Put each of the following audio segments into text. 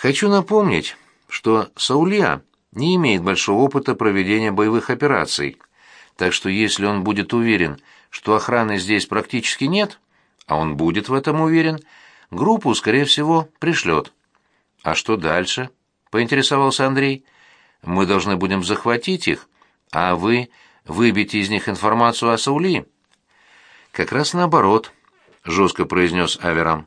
Хочу напомнить, что Саулья не имеет большого опыта проведения боевых операций, так что если он будет уверен, что охраны здесь практически нет, а он будет в этом уверен, группу, скорее всего, пришлет. «А что дальше?» — поинтересовался Андрей. «Мы должны будем захватить их, а вы выбьете из них информацию о Саули». «Как раз наоборот», — жестко произнес Аверам.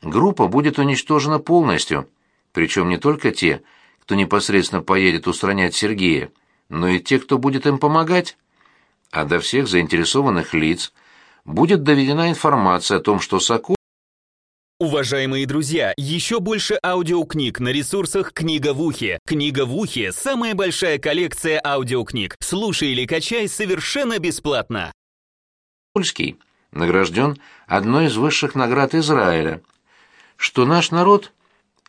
«Группа будет уничтожена полностью, причем не только те, кто непосредственно поедет устранять Сергея, но и те, кто будет им помогать. А до всех заинтересованных лиц будет доведена информация о том, что Сокол Уважаемые друзья, еще больше аудиокниг на ресурсах «Книга в ухе». «Книга в ухе» — самая большая коллекция аудиокниг. Слушай или качай совершенно бесплатно. Польский награжден одной из высших наград Израиля, что наш народ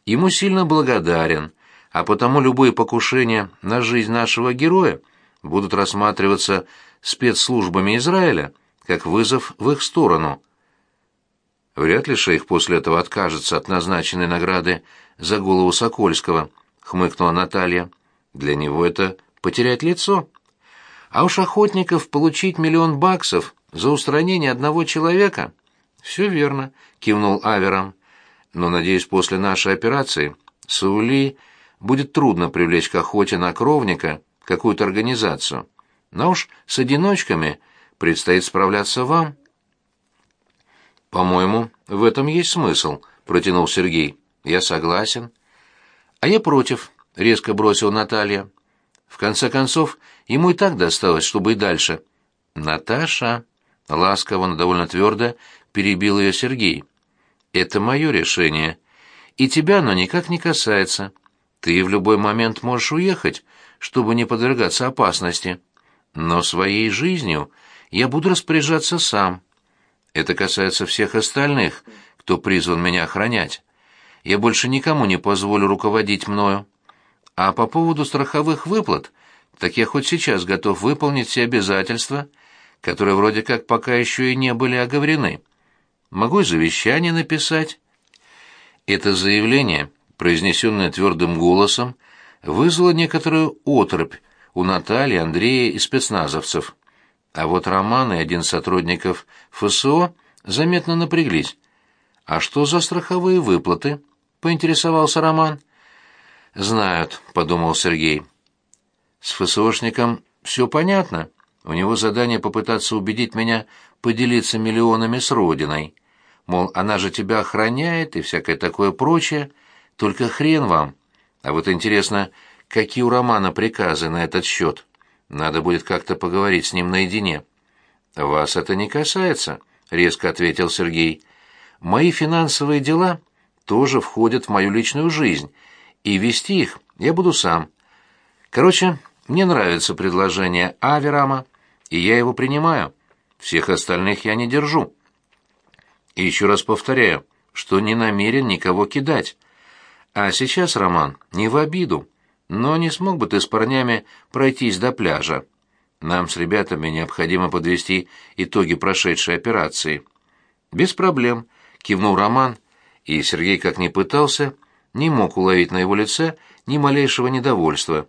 ему сильно благодарен, а потому любые покушения на жизнь нашего героя будут рассматриваться спецслужбами Израиля как вызов в их сторону. Вряд ли шейх после этого откажется от назначенной награды за голову Сокольского, хмыкнула Наталья. Для него это потерять лицо. А уж охотников получить миллион баксов за устранение одного человека. Все верно, кивнул Авером. Но, надеюсь, после нашей операции Саули будет трудно привлечь к охоте на кровника какую-то организацию. Но уж с одиночками предстоит справляться вам. «По-моему, в этом есть смысл», — протянул Сергей. «Я согласен». «А я против», — резко бросил Наталья. «В конце концов, ему и так досталось, чтобы и дальше». «Наташа», — ласково, но довольно твердо перебил ее Сергей. «Это мое решение. И тебя оно никак не касается. Ты в любой момент можешь уехать, чтобы не подвергаться опасности. Но своей жизнью я буду распоряжаться сам». Это касается всех остальных, кто призван меня охранять. Я больше никому не позволю руководить мною. А по поводу страховых выплат, так я хоть сейчас готов выполнить все обязательства, которые вроде как пока еще и не были оговорены. Могу и завещание написать. Это заявление, произнесенное твердым голосом, вызвало некоторую оторопь у Натальи, Андрея и спецназовцев. А вот Роман и один сотрудников ФСО заметно напряглись. «А что за страховые выплаты?» — поинтересовался Роман. «Знают», — подумал Сергей. «С ФСОшником все понятно. У него задание попытаться убедить меня поделиться миллионами с Родиной. Мол, она же тебя охраняет и всякое такое прочее. Только хрен вам. А вот интересно, какие у Романа приказы на этот счет?» Надо будет как-то поговорить с ним наедине. Вас это не касается, резко ответил Сергей. Мои финансовые дела тоже входят в мою личную жизнь, и вести их я буду сам. Короче, мне нравится предложение Аверама, и я его принимаю. Всех остальных я не держу. И еще раз повторяю, что не намерен никого кидать. А сейчас, Роман, не в обиду. Но не смог бы ты с парнями пройтись до пляжа? Нам с ребятами необходимо подвести итоги прошедшей операции. Без проблем, кивнул Роман, и Сергей, как ни пытался, не мог уловить на его лице ни малейшего недовольства.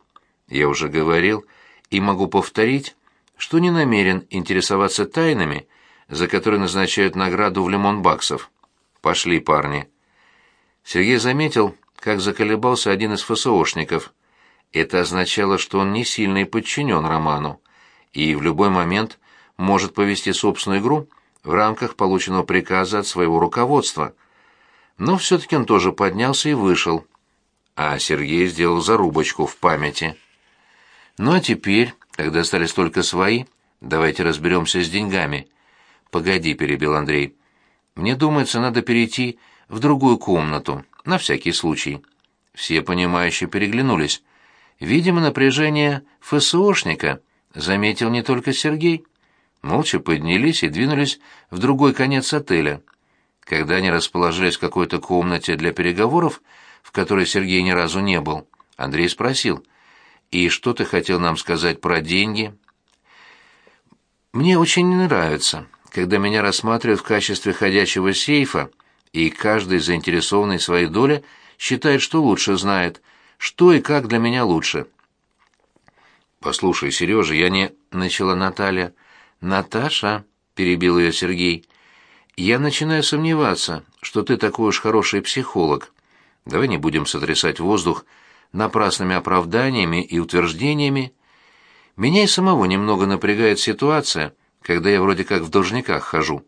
Я уже говорил и могу повторить, что не намерен интересоваться тайнами, за которые назначают награду в лимон баксов. Пошли, парни. Сергей заметил, как заколебался один из ФСОшников. Это означало, что он не сильно и подчинен Роману, и в любой момент может повести собственную игру в рамках полученного приказа от своего руководства. Но все-таки он тоже поднялся и вышел, а Сергей сделал зарубочку в памяти. Ну а теперь, когда остались только свои, давайте разберемся с деньгами. Погоди, перебил Андрей. Мне думается, надо перейти в другую комнату, на всякий случай. Все понимающие переглянулись. Видимо, напряжение ФСОшника заметил не только Сергей. Молча поднялись и двинулись в другой конец отеля. Когда они расположились в какой-то комнате для переговоров, в которой Сергей ни разу не был, Андрей спросил, «И что ты хотел нам сказать про деньги?» «Мне очень не нравится, когда меня рассматривают в качестве ходячего сейфа, и каждый заинтересованный в своей доле считает, что лучше знает, что и как для меня лучше. «Послушай, Сережа, я не...» — начала Наталья. «Наташа», — перебил ее Сергей, — «я начинаю сомневаться, что ты такой уж хороший психолог. Давай не будем сотрясать воздух напрасными оправданиями и утверждениями. Меня и самого немного напрягает ситуация, когда я вроде как в должниках хожу.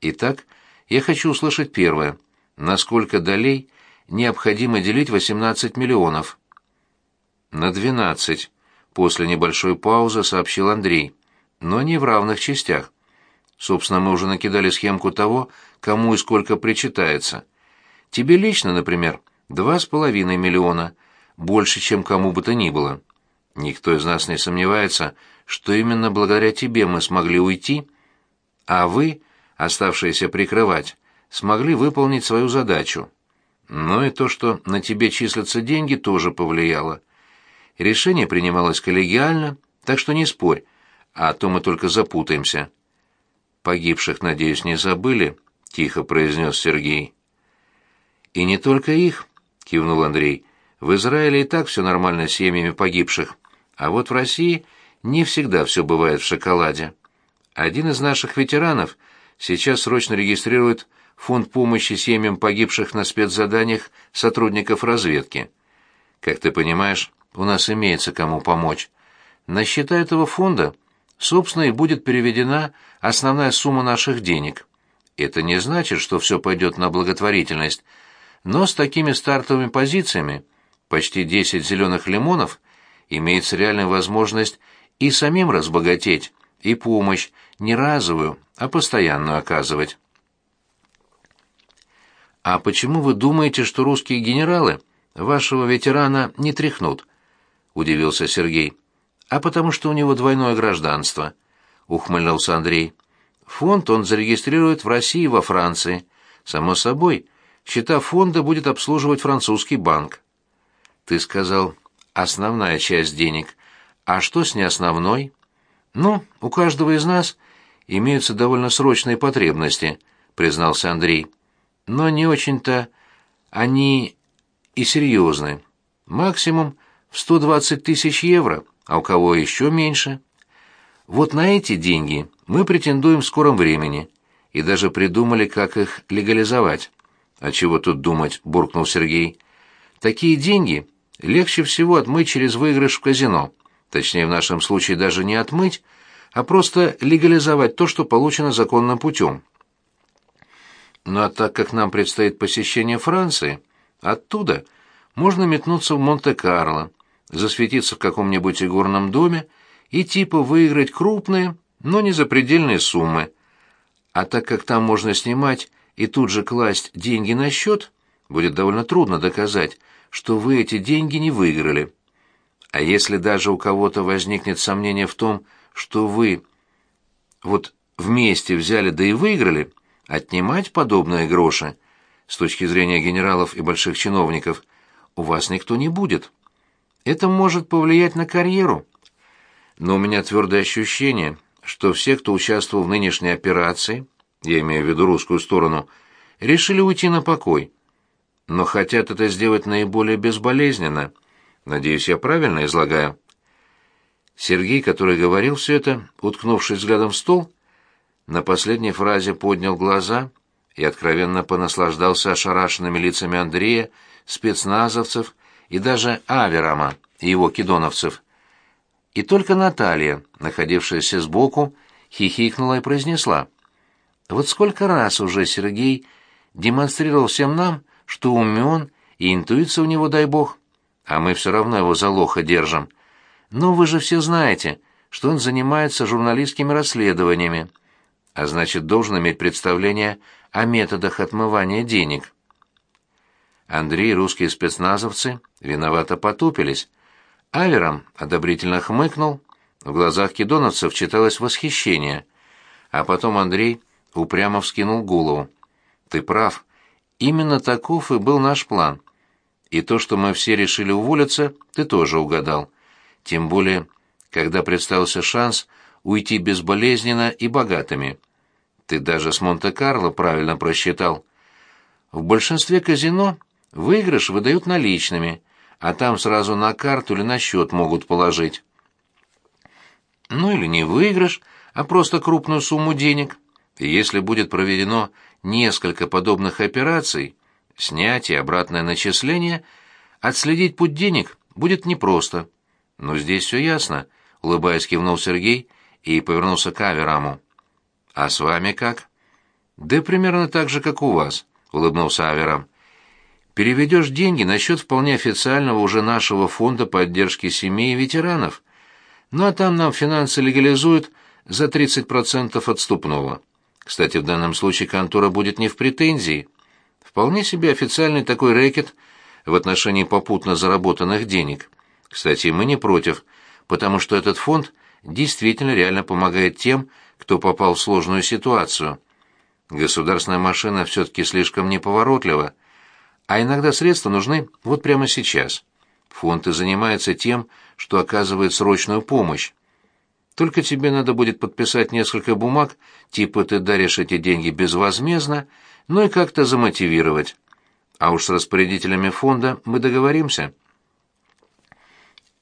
Итак, я хочу услышать первое. Насколько долей необходимо делить 18 миллионов? На 12, после небольшой паузы сообщил Андрей, но не в равных частях. Собственно, мы уже накидали схемку того, кому и сколько причитается. Тебе лично, например, два с половиной миллиона, больше, чем кому бы то ни было. Никто из нас не сомневается, что именно благодаря тебе мы смогли уйти, а вы, оставшиеся прикрывать, смогли выполнить свою задачу. Но и то, что на тебе числятся деньги, тоже повлияло. Решение принималось коллегиально, так что не спорь, а то мы только запутаемся. Погибших, надеюсь, не забыли, тихо произнес Сергей. И не только их, кивнул Андрей. В Израиле и так все нормально с семьями погибших, а вот в России не всегда все бывает в шоколаде. Один из наших ветеранов сейчас срочно регистрирует фонд помощи семьям погибших на спецзаданиях сотрудников разведки. Как ты понимаешь, у нас имеется кому помочь. На счета этого фонда, собственно, и будет переведена основная сумма наших денег. Это не значит, что все пойдет на благотворительность, но с такими стартовыми позициями, почти 10 зеленых лимонов, имеется реальная возможность и самим разбогатеть, и помощь не разовую, а постоянную оказывать. «А почему вы думаете, что русские генералы вашего ветерана не тряхнут?» — удивился Сергей. «А потому что у него двойное гражданство», — ухмыльнулся Андрей. «Фонд он зарегистрирует в России и во Франции. Само собой, счета фонда будет обслуживать французский банк». «Ты сказал, основная часть денег. А что с неосновной?» «Ну, у каждого из нас имеются довольно срочные потребности», — признался Андрей но не очень-то они и серьезны. Максимум в 120 тысяч евро, а у кого еще меньше. Вот на эти деньги мы претендуем в скором времени и даже придумали, как их легализовать. А чего тут думать, буркнул Сергей. Такие деньги легче всего отмыть через выигрыш в казино. Точнее, в нашем случае даже не отмыть, а просто легализовать то, что получено законным путем. Ну а так как нам предстоит посещение Франции, оттуда можно метнуться в Монте-Карло, засветиться в каком-нибудь игорном доме и типа выиграть крупные, но не запредельные суммы. А так как там можно снимать и тут же класть деньги на счет, будет довольно трудно доказать, что вы эти деньги не выиграли. А если даже у кого-то возникнет сомнение в том, что вы вот вместе взяли да и выиграли, Отнимать подобные гроши, с точки зрения генералов и больших чиновников, у вас никто не будет. Это может повлиять на карьеру. Но у меня твердое ощущение, что все, кто участвовал в нынешней операции, я имею в виду русскую сторону, решили уйти на покой. Но хотят это сделать наиболее безболезненно. Надеюсь, я правильно излагаю. Сергей, который говорил все это, уткнувшись взглядом в стол, на последней фразе поднял глаза и откровенно понаслаждался ошарашенными лицами Андрея, спецназовцев и даже Аверама и его кидоновцев. И только Наталья, находившаяся сбоку, хихикнула и произнесла. «Вот сколько раз уже Сергей демонстрировал всем нам, что умен и интуиция у него, дай бог, а мы все равно его за лоха держим. Но вы же все знаете, что он занимается журналистскими расследованиями, а значит, должен иметь представление о методах отмывания денег. Андрей и русские спецназовцы виновато потупились. Авером одобрительно хмыкнул, в глазах кидоновцев читалось восхищение, а потом Андрей упрямо вскинул голову. «Ты прав. Именно таков и был наш план. И то, что мы все решили уволиться, ты тоже угадал. Тем более, когда представился шанс – уйти безболезненно и богатыми. Ты даже с Монте-Карло правильно просчитал. В большинстве казино Выигрыш выдают наличными, а там сразу на карту или на счет могут положить. Ну или не выигрыш, а просто крупную сумму денег. И если будет проведено несколько подобных операций, снятие, обратное начисление, отследить путь денег будет непросто. Но здесь все ясно, улыбаясь, кивнул Сергей и повернулся к Авераму. А с вами как? Да примерно так же, как у вас, улыбнулся Аверам. Переведешь деньги на счет вполне официального уже нашего фонда поддержки семей и ветеранов. Ну а там нам финансы легализуют за 30% отступного. Кстати, в данном случае контора будет не в претензии. Вполне себе официальный такой рэкет в отношении попутно заработанных денег. Кстати, мы не против, потому что этот фонд действительно реально помогает тем, кто попал в сложную ситуацию. Государственная машина все-таки слишком неповоротлива, а иногда средства нужны вот прямо сейчас. Фонд и занимается тем, что оказывает срочную помощь. Только тебе надо будет подписать несколько бумаг, типа ты даришь эти деньги безвозмездно, ну и как-то замотивировать. А уж с распорядителями фонда мы договоримся.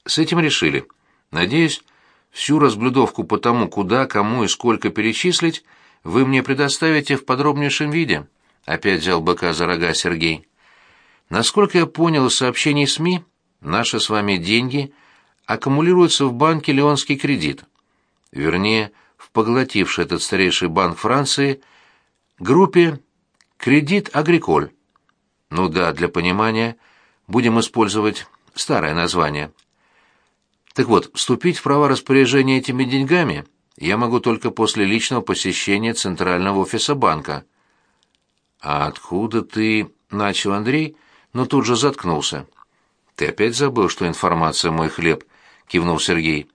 С этим решили. Надеюсь, всю разблюдовку по тому, куда, кому и сколько перечислить, вы мне предоставите в подробнейшем виде. Опять взял быка за рога Сергей. Насколько я понял из сообщений СМИ, наши с вами деньги аккумулируются в банке «Леонский кредит» вернее, в поглотившей этот старейший банк Франции, группе «Кредит Агриколь». Ну да, для понимания будем использовать старое название. Так вот, вступить в права распоряжения этими деньгами я могу только после личного посещения центрального офиса банка. «А откуда ты?» — начал Андрей, но тут же заткнулся. «Ты опять забыл, что информация мой хлеб?» — кивнул Сергей.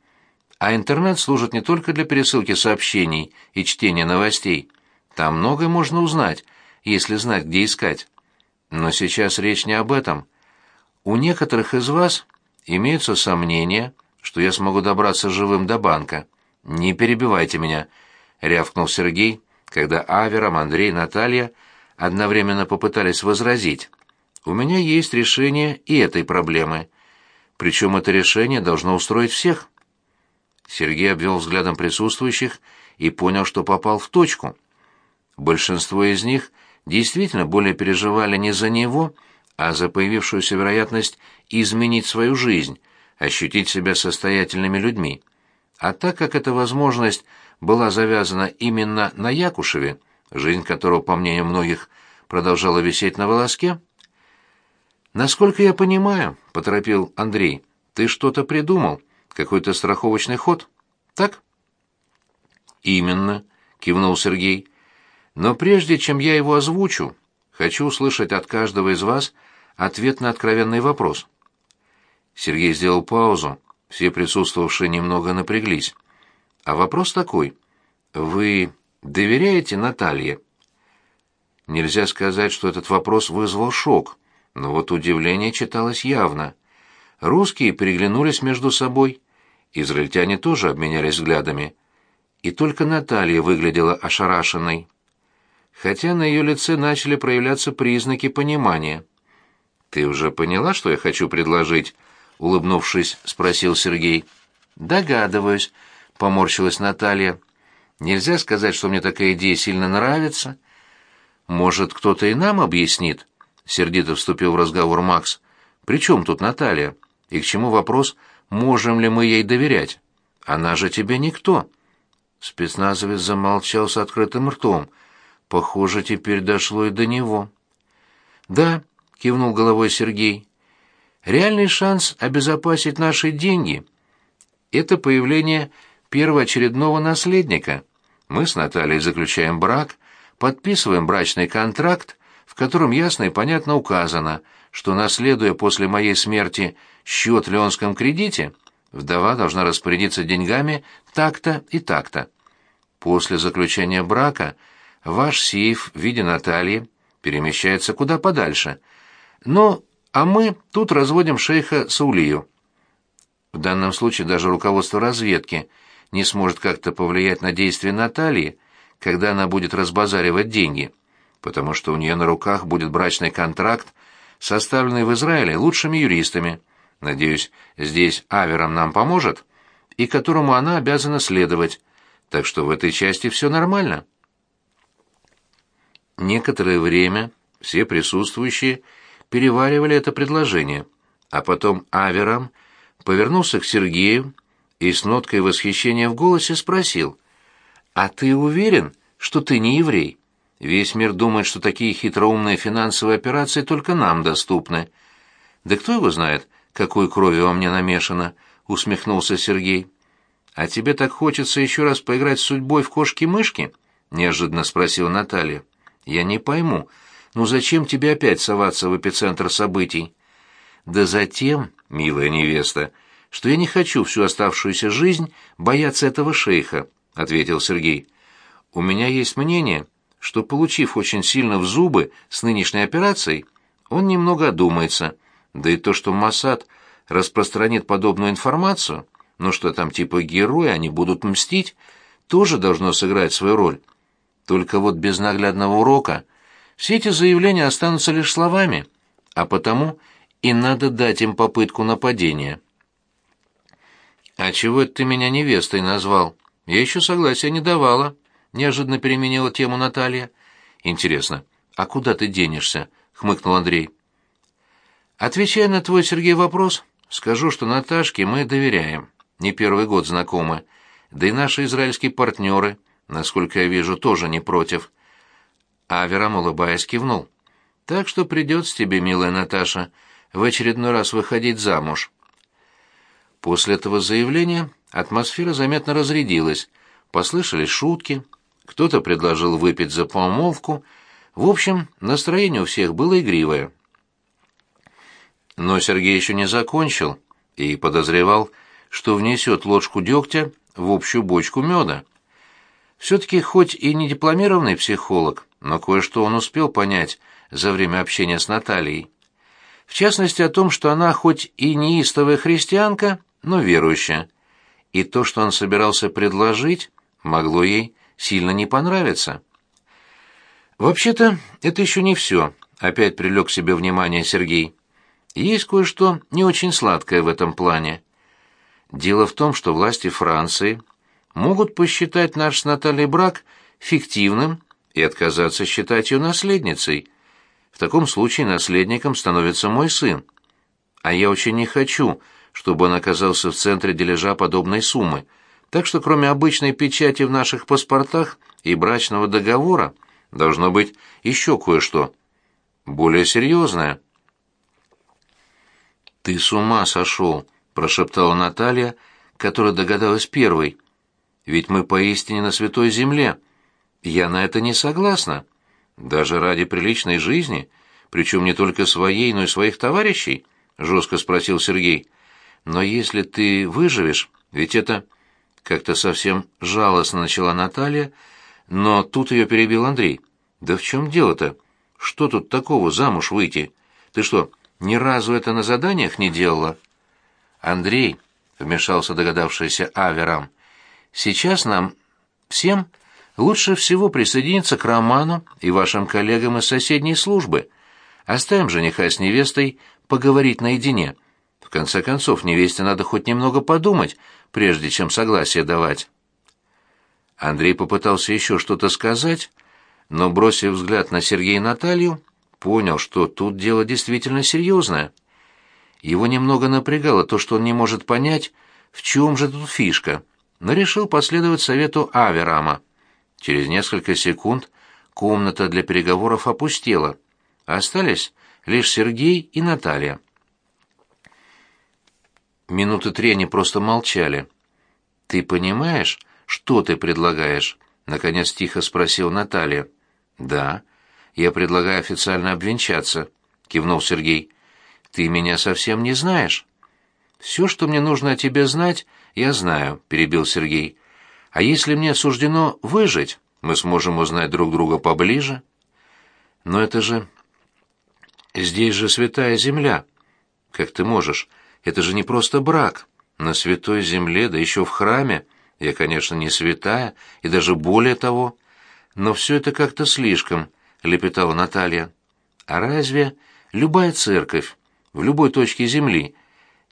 А интернет служит не только для пересылки сообщений и чтения новостей. Там многое можно узнать, если знать, где искать. Но сейчас речь не об этом. У некоторых из вас имеются сомнения, что я смогу добраться живым до банка. Не перебивайте меня, рявкнул Сергей, когда Авером, Андрей, Наталья одновременно попытались возразить. У меня есть решение и этой проблемы. Причем это решение должно устроить всех. Сергей обвел взглядом присутствующих и понял, что попал в точку. Большинство из них действительно более переживали не за него, а за появившуюся вероятность изменить свою жизнь, ощутить себя состоятельными людьми. А так как эта возможность была завязана именно на Якушеве, жизнь которого, по мнению многих, продолжала висеть на волоске, «Насколько я понимаю», — поторопил Андрей, — «ты что-то придумал». Какой-то страховочный ход? Так? Именно, кивнул Сергей. Но прежде чем я его озвучу, хочу услышать от каждого из вас ответ на откровенный вопрос. Сергей сделал паузу. Все присутствовавшие немного напряглись. А вопрос такой: вы доверяете Наталье? Нельзя сказать, что этот вопрос вызвал шок, но вот удивление читалось явно. Русские переглянулись между собой. Израильтяне тоже обменялись взглядами. И только Наталья выглядела ошарашенной. Хотя на ее лице начали проявляться признаки понимания. «Ты уже поняла, что я хочу предложить?» — улыбнувшись, спросил Сергей. «Догадываюсь», — поморщилась Наталья. «Нельзя сказать, что мне такая идея сильно нравится». «Может, кто-то и нам объяснит?» — сердито вступил в разговор Макс. «При чем тут Наталья? И к чему вопрос можем ли мы ей доверять? Она же тебе никто. Спецназовец замолчал с открытым ртом. Похоже, теперь дошло и до него. Да, кивнул головой Сергей. Реальный шанс обезопасить наши деньги это появление первоочередного наследника. Мы с Натальей заключаем брак, подписываем брачный контракт, в котором ясно и понятно указано, что наследуя после моей смерти счет в Леонском кредите, вдова должна распорядиться деньгами так-то и так-то. После заключения брака ваш сейф в виде Натальи перемещается куда подальше. Ну, а мы тут разводим шейха Саулию. В данном случае даже руководство разведки не сможет как-то повлиять на действия Натальи, когда она будет разбазаривать деньги, потому что у нее на руках будет брачный контракт составленный в Израиле лучшими юристами. Надеюсь, здесь Авером нам поможет, и которому она обязана следовать. Так что в этой части все нормально. Некоторое время все присутствующие переваривали это предложение, а потом Аверам повернулся к Сергею и с ноткой восхищения в голосе спросил, «А ты уверен, что ты не еврей? Весь мир думает, что такие хитроумные финансовые операции только нам доступны». «Да кто его знает, какой кровью во мне намешано?» — усмехнулся Сергей. «А тебе так хочется еще раз поиграть с судьбой в кошки-мышки?» — неожиданно спросила Наталья. «Я не пойму, ну зачем тебе опять соваться в эпицентр событий?» «Да затем, милая невеста, что я не хочу всю оставшуюся жизнь бояться этого шейха», — ответил Сергей. «У меня есть мнение, что, получив очень сильно в зубы с нынешней операцией, он немного одумается, да и то, что Масад распространит подобную информацию, ну что там типа герои, они будут мстить, тоже должно сыграть свою роль. Только вот без наглядного урока все эти заявления останутся лишь словами, а потому и надо дать им попытку нападения. «А чего это ты меня невестой назвал? Я еще согласия не давала», — неожиданно переменила тему Наталья. «Интересно, а куда ты денешься?» — хмыкнул Андрей. «Отвечая на твой, Сергей, вопрос, скажу, что Наташке мы доверяем. Не первый год знакомы. Да и наши израильские партнеры, насколько я вижу, тоже не против». Аверам, улыбаясь, кивнул. «Так что придется тебе, милая Наташа, — в очередной раз выходить замуж. После этого заявления атмосфера заметно разрядилась, послышались шутки, кто-то предложил выпить за помолвку, в общем, настроение у всех было игривое. Но Сергей еще не закончил и подозревал, что внесет ложку дегтя в общую бочку меда. Все-таки хоть и не дипломированный психолог, но кое-что он успел понять за время общения с Натальей. В частности, о том, что она хоть и неистовая христианка, но верующая. И то, что он собирался предложить, могло ей сильно не понравиться. «Вообще-то, это еще не все», — опять привлек к себе внимание Сергей. «Есть кое-что не очень сладкое в этом плане. Дело в том, что власти Франции могут посчитать наш с Натальей брак фиктивным и отказаться считать ее наследницей, в таком случае наследником становится мой сын. А я очень не хочу, чтобы он оказался в центре дележа подобной суммы. Так что кроме обычной печати в наших паспортах и брачного договора должно быть еще кое-что. Более серьезное. «Ты с ума сошел», — прошептала Наталья, которая догадалась первой. «Ведь мы поистине на святой земле. Я на это не согласна». Даже ради приличной жизни, причем не только своей, но и своих товарищей? жестко спросил Сергей. Но если ты выживешь, ведь это как-то совсем жалостно начала Наталья, но тут ее перебил Андрей. Да в чем дело-то? Что тут такого замуж выйти? Ты что, ни разу это на заданиях не делала? Андрей, вмешался догадавшийся Аверам, сейчас нам всем Лучше всего присоединиться к Роману и вашим коллегам из соседней службы. Оставим жениха с невестой поговорить наедине. В конце концов, невесте надо хоть немного подумать, прежде чем согласие давать. Андрей попытался еще что-то сказать, но, бросив взгляд на Сергея и Наталью, понял, что тут дело действительно серьезное. Его немного напрягало то, что он не может понять, в чем же тут фишка, но решил последовать совету Аверама. Через несколько секунд комната для переговоров опустела. Остались лишь Сергей и Наталья. Минуты три они просто молчали. «Ты понимаешь, что ты предлагаешь?» — наконец тихо спросил Наталья. «Да, я предлагаю официально обвенчаться», — кивнул Сергей. «Ты меня совсем не знаешь». «Все, что мне нужно о тебе знать, я знаю», — перебил Сергей. А если мне суждено выжить, мы сможем узнать друг друга поближе. Но это же... Здесь же святая земля. Как ты можешь? Это же не просто брак. На святой земле, да еще в храме. Я, конечно, не святая, и даже более того. Но все это как-то слишком, — лепетала Наталья. А разве любая церковь, в любой точке земли,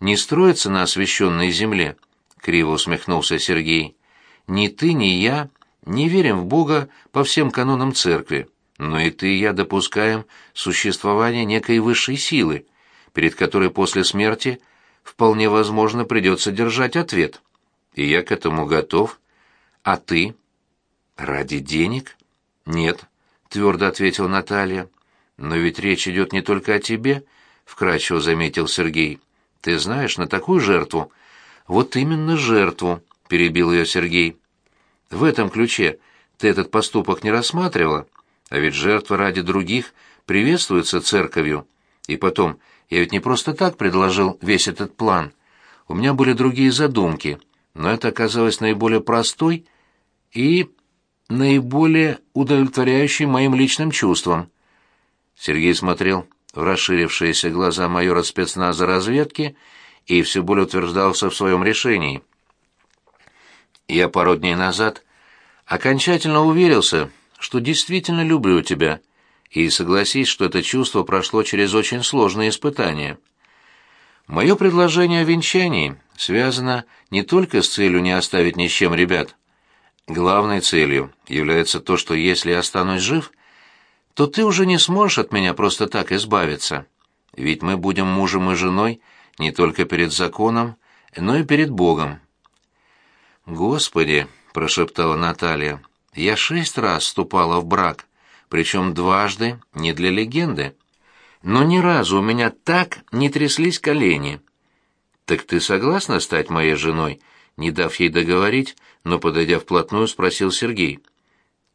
не строится на освященной земле, — криво усмехнулся Сергей. Ни ты, ни я не верим в Бога по всем канонам церкви, но и ты и я допускаем существование некой высшей силы, перед которой после смерти вполне возможно придется держать ответ. И я к этому готов. А ты? Ради денег? Нет, твердо ответила Наталья. Но ведь речь идет не только о тебе, вкрадчиво заметил Сергей. Ты знаешь, на такую жертву. Вот именно жертву, перебил ее Сергей. В этом ключе ты этот поступок не рассматривала? А ведь жертва ради других приветствуется церковью. И потом, я ведь не просто так предложил весь этот план. У меня были другие задумки, но это оказалось наиболее простой и наиболее удовлетворяющей моим личным чувствам. Сергей смотрел в расширившиеся глаза майора спецназа разведки и все более утверждался в своем решении. Я пару дней назад окончательно уверился, что действительно люблю тебя, и согласись, что это чувство прошло через очень сложные испытания. Мое предложение о венчании связано не только с целью не оставить ни с чем ребят. Главной целью является то, что если я останусь жив, то ты уже не сможешь от меня просто так избавиться. Ведь мы будем мужем и женой не только перед законом, но и перед Богом. Господи, прошептала Наталья. Я шесть раз вступала в брак, причем дважды не для легенды. Но ни разу у меня так не тряслись колени. Так ты согласна стать моей женой? Не дав ей договорить, но подойдя вплотную, спросил Сергей.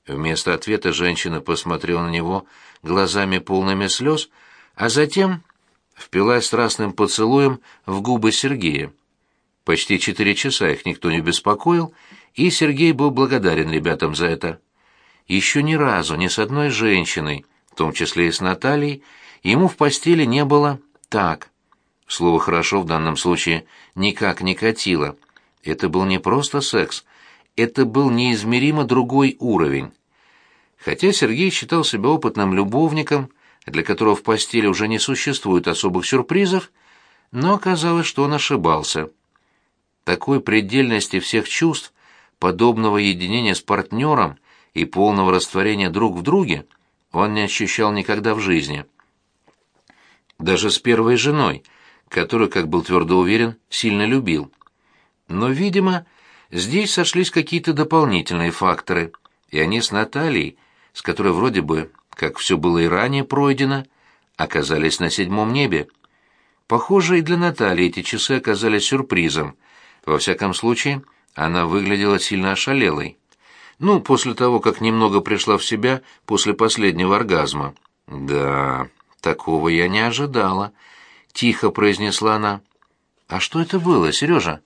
Вместо ответа женщина посмотрела на него глазами полными слез, а затем впилась страстным поцелуем в губы Сергея. Почти четыре часа их никто не беспокоил, и Сергей был благодарен ребятам за это. Еще ни разу ни с одной женщиной, в том числе и с Натальей, ему в постели не было так. Слово «хорошо» в данном случае никак не катило. Это был не просто секс, это был неизмеримо другой уровень. Хотя Сергей считал себя опытным любовником, для которого в постели уже не существует особых сюрпризов, но оказалось, что он ошибался. Такой предельности всех чувств подобного единения с партнером и полного растворения друг в друге он не ощущал никогда в жизни. Даже с первой женой, которую, как был твердо уверен, сильно любил. Но, видимо, здесь сошлись какие-то дополнительные факторы, и они с Натальей, с которой вроде бы, как все было и ранее пройдено, оказались на седьмом небе. Похоже, и для Натальи эти часы оказались сюрпризом. Во всяком случае, она выглядела сильно ошалелой. Ну, после того, как немного пришла в себя после последнего оргазма. «Да, такого я не ожидала», — тихо произнесла она. «А что это было, Сережа?»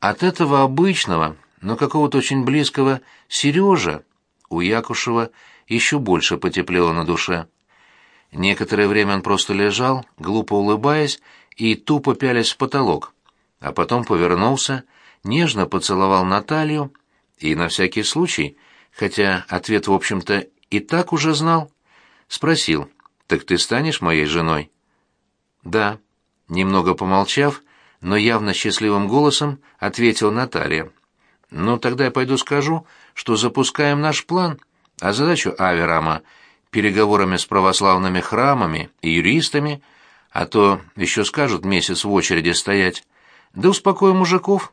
От этого обычного, но какого-то очень близкого Сережа у Якушева еще больше потеплело на душе. Некоторое время он просто лежал, глупо улыбаясь и тупо пялясь в потолок, а потом повернулся нежно поцеловал Наталью и на всякий случай, хотя ответ, в общем-то, и так уже знал, спросил, «Так ты станешь моей женой?» «Да», немного помолчав, но явно счастливым голосом ответила Наталья. «Ну, тогда я пойду скажу, что запускаем наш план, а задачу Аверама переговорами с православными храмами и юристами, а то еще скажут месяц в очереди стоять. Да успокоим мужиков».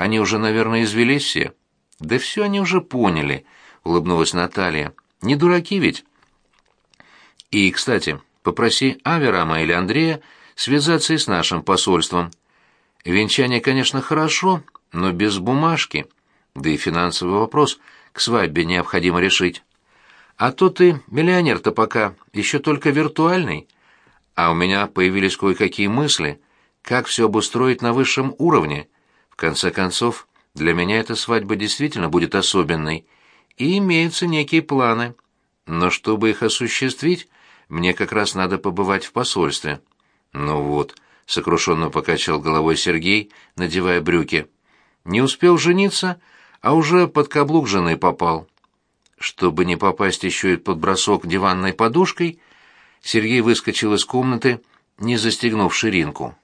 Они уже, наверное, извелись все. Да все они уже поняли, улыбнулась Наталья. Не дураки ведь. И, кстати, попроси Аверама или Андрея связаться и с нашим посольством. Венчание, конечно, хорошо, но без бумажки. Да и финансовый вопрос к свадьбе необходимо решить. А то ты миллионер-то пока еще только виртуальный. А у меня появились кое-какие мысли, как все обустроить на высшем уровне — конце концов, для меня эта свадьба действительно будет особенной, и имеются некие планы. Но чтобы их осуществить, мне как раз надо побывать в посольстве. Ну вот, сокрушенно покачал головой Сергей, надевая брюки. Не успел жениться, а уже под каблук жены попал. Чтобы не попасть еще и под бросок диванной подушкой, Сергей выскочил из комнаты, не застегнув ширинку.